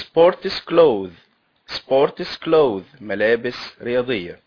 sports clothes sports clothes ملابس رياضية